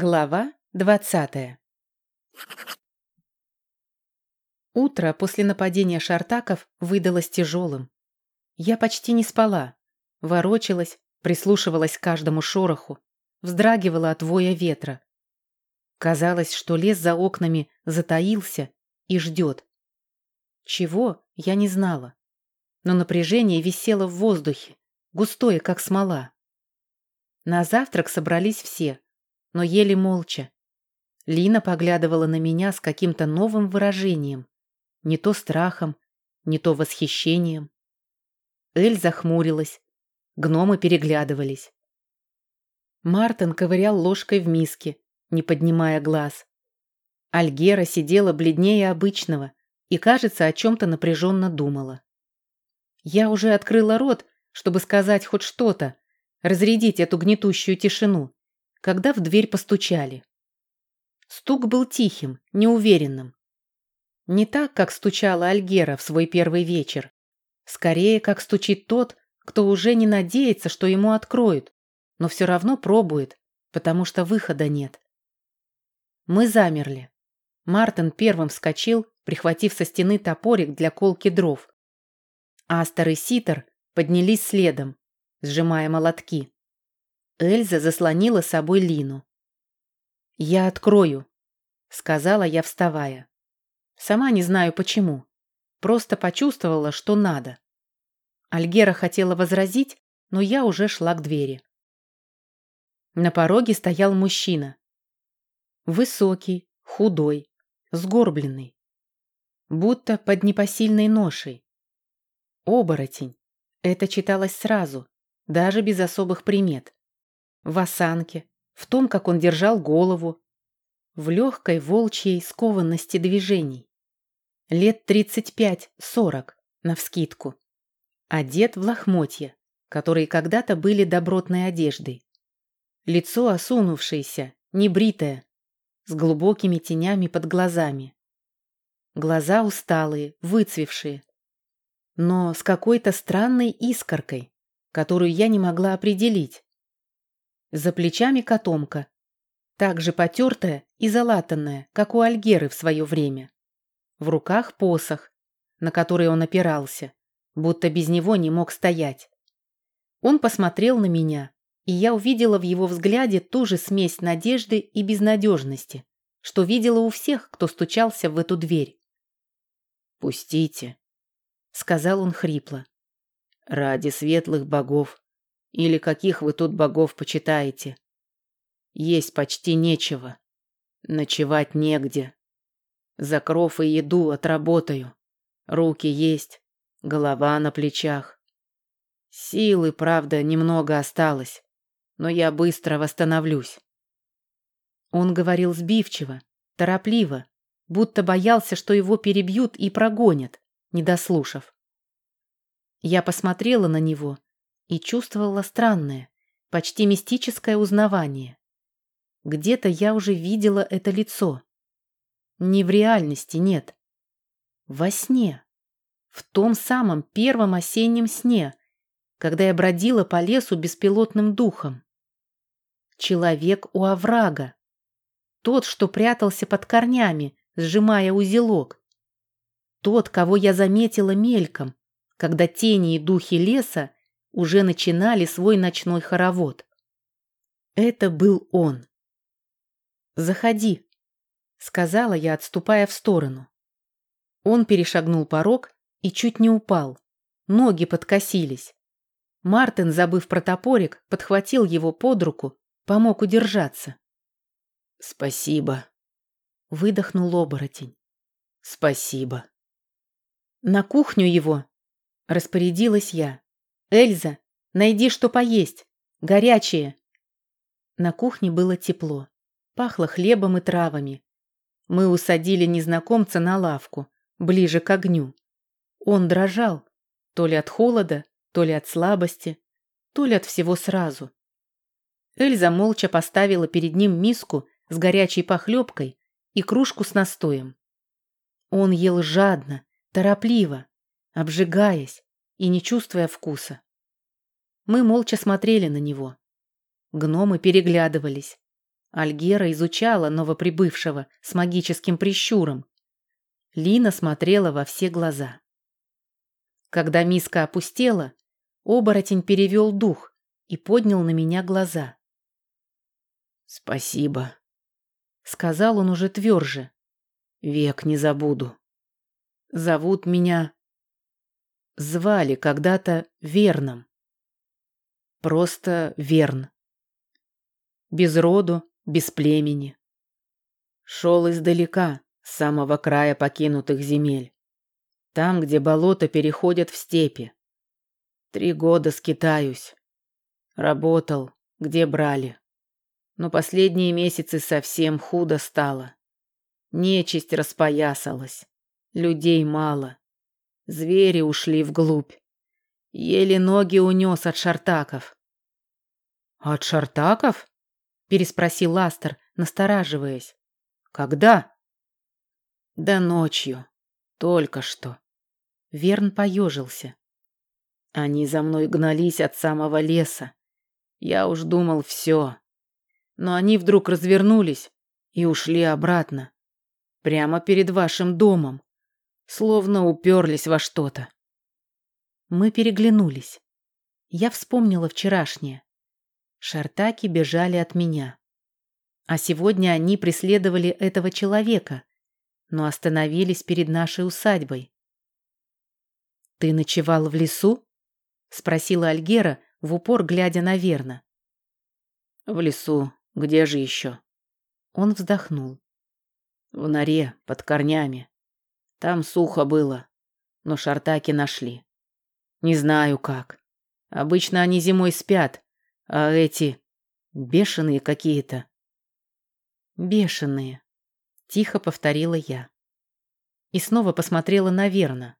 Глава двадцатая Утро после нападения шартаков выдалось тяжелым. Я почти не спала, ворочалась, прислушивалась к каждому шороху, вздрагивала от воя ветра. Казалось, что лес за окнами затаился и ждет. Чего, я не знала. Но напряжение висело в воздухе, густое, как смола. На завтрак собрались все, но ели молча. Лина поглядывала на меня с каким-то новым выражением. Не то страхом, не то восхищением. Эль захмурилась. Гномы переглядывались. Мартин ковырял ложкой в миске, не поднимая глаз. Альгера сидела бледнее обычного и, кажется, о чем-то напряженно думала. Я уже открыла рот, чтобы сказать хоть что-то, разрядить эту гнетущую тишину, когда в дверь постучали. Стук был тихим, неуверенным. Не так, как стучала Альгера в свой первый вечер. Скорее, как стучит тот, кто уже не надеется, что ему откроют, но все равно пробует, потому что выхода нет. Мы замерли. Мартин первым вскочил, прихватив со стены топорик для колки дров. Астер и Ситер поднялись следом, сжимая молотки. Эльза заслонила собой Лину. «Я открою», — сказала я, вставая. Сама не знаю почему. Просто почувствовала, что надо. Альгера хотела возразить, но я уже шла к двери. На пороге стоял мужчина. Высокий, худой, сгорбленный. Будто под непосильной ношей. Оборотень. Это читалось сразу, даже без особых примет в осанке, в том, как он держал голову, в легкой волчьей скованности движений. Лет тридцать пять-сорок, навскидку. Одет в лохмотья, которые когда-то были добротной одеждой. Лицо осунувшееся, небритое, с глубокими тенями под глазами. Глаза усталые, выцвевшие, но с какой-то странной искоркой, которую я не могла определить. За плечами котомка, также потертая и залатанная, как у Альгеры в свое время. В руках посох, на который он опирался, будто без него не мог стоять. Он посмотрел на меня, и я увидела в его взгляде ту же смесь надежды и безнадежности, что видела у всех, кто стучался в эту дверь. «Пустите», — сказал он хрипло. «Ради светлых богов, или каких вы тут богов почитаете? Есть почти нечего. Ночевать негде. За кров и еду отработаю. Руки есть, голова на плечах. Силы, правда, немного осталось, но я быстро восстановлюсь. Он говорил сбивчиво, торопливо, будто боялся, что его перебьют и прогонят, не дослушав. Я посмотрела на него и чувствовала странное, почти мистическое узнавание. Где-то я уже видела это лицо. Не в реальности, нет. Во сне. В том самом первом осеннем сне, когда я бродила по лесу беспилотным духом. Человек у оврага. Тот, что прятался под корнями, сжимая узелок. Тот, кого я заметила мельком, когда тени и духи леса уже начинали свой ночной хоровод. Это был он. «Заходи», — сказала я, отступая в сторону. Он перешагнул порог и чуть не упал. Ноги подкосились. Мартин, забыв про топорик, подхватил его под руку, помог удержаться. «Спасибо», — выдохнул оборотень. «Спасибо». «На кухню его», — распорядилась я. «Эльза, найди что поесть. Горячее». На кухне было тепло. Пахло хлебом и травами. Мы усадили незнакомца на лавку, ближе к огню. Он дрожал, то ли от холода, то ли от слабости, то ли от всего сразу. Эльза молча поставила перед ним миску с горячей похлебкой и кружку с настоем. Он ел жадно, торопливо, обжигаясь, и не чувствуя вкуса. Мы молча смотрели на него. Гномы переглядывались. Альгера изучала новоприбывшего с магическим прищуром. Лина смотрела во все глаза. Когда миска опустела, оборотень перевел дух и поднял на меня глаза. «Спасибо», — сказал он уже тверже. «Век не забуду. Зовут меня...» Звали когда-то Верном. Просто Верн. Без роду, без племени. Шел издалека, с самого края покинутых земель. Там, где болота переходят в степи. Три года скитаюсь. Работал, где брали. Но последние месяцы совсем худо стало. Нечисть распоясалась. Людей мало. Звери ушли вглубь. Еле ноги унес от шартаков. «От шартаков?» – переспросил Ластер, настораживаясь. «Когда?» «Да ночью. Только что». Верн поежился. Они за мной гнались от самого леса. Я уж думал, все. Но они вдруг развернулись и ушли обратно. Прямо перед вашим домом. Словно уперлись во что-то. Мы переглянулись. Я вспомнила вчерашнее. Шартаки бежали от меня. А сегодня они преследовали этого человека, но остановились перед нашей усадьбой. «Ты ночевал в лесу?» — спросила Альгера, в упор глядя на Верна. «В лесу. Где же еще?» Он вздохнул. «В норе, под корнями. Там сухо было, но шартаки нашли. Не знаю как. Обычно они зимой спят, а эти бешеные какие-то. Бешеные, тихо повторила я. И снова посмотрела на Верна.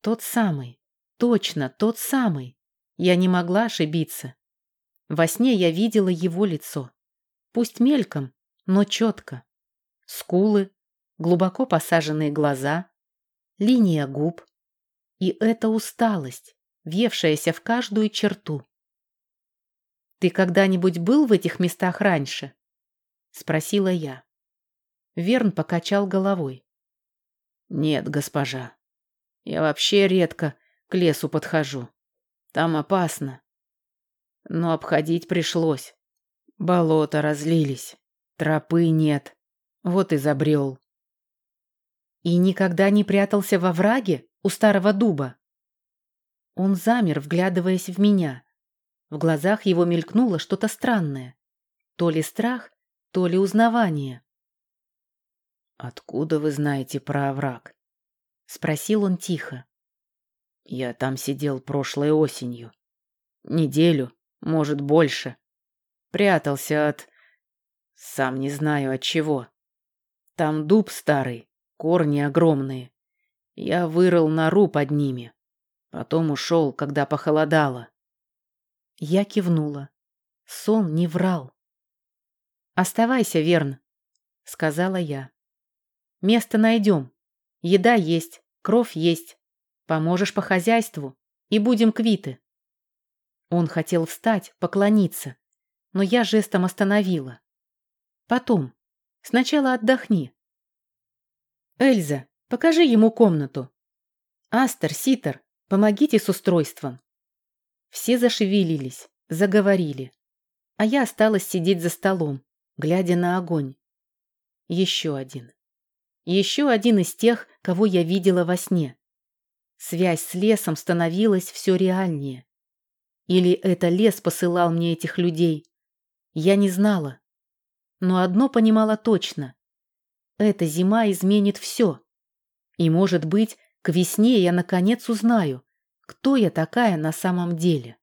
Тот самый, точно тот самый. Я не могла ошибиться. Во сне я видела его лицо. Пусть мельком, но четко. Скулы, глубоко посаженные глаза, линия губ. И эта усталость, въевшаяся в каждую черту. «Ты когда-нибудь был в этих местах раньше?» — спросила я. Верн покачал головой. «Нет, госпожа. Я вообще редко к лесу подхожу. Там опасно. Но обходить пришлось. Болота разлились, тропы нет. Вот и забрел». «И никогда не прятался во враге у старого дуба?» Он замер, вглядываясь в меня. В глазах его мелькнуло что-то странное. То ли страх, то ли узнавание. «Откуда вы знаете про овраг?» — спросил он тихо. «Я там сидел прошлой осенью. Неделю, может, больше. Прятался от... Сам не знаю от чего. Там дуб старый, корни огромные. Я вырыл нору под ними. Потом ушел, когда похолодало. Я кивнула. Сон не врал. «Оставайся, Верн», — сказала я. «Место найдем. Еда есть, кровь есть. Поможешь по хозяйству, и будем квиты». Он хотел встать, поклониться, но я жестом остановила. «Потом. Сначала отдохни». «Эльза, покажи ему комнату. Астер, Ситер, помогите с устройством». Все зашевелились, заговорили. А я осталась сидеть за столом, глядя на огонь. Еще один. Еще один из тех, кого я видела во сне. Связь с лесом становилась все реальнее. Или это лес посылал мне этих людей? Я не знала. Но одно понимала точно. Эта зима изменит все. И, может быть, к весне я наконец узнаю, кто я такая на самом деле?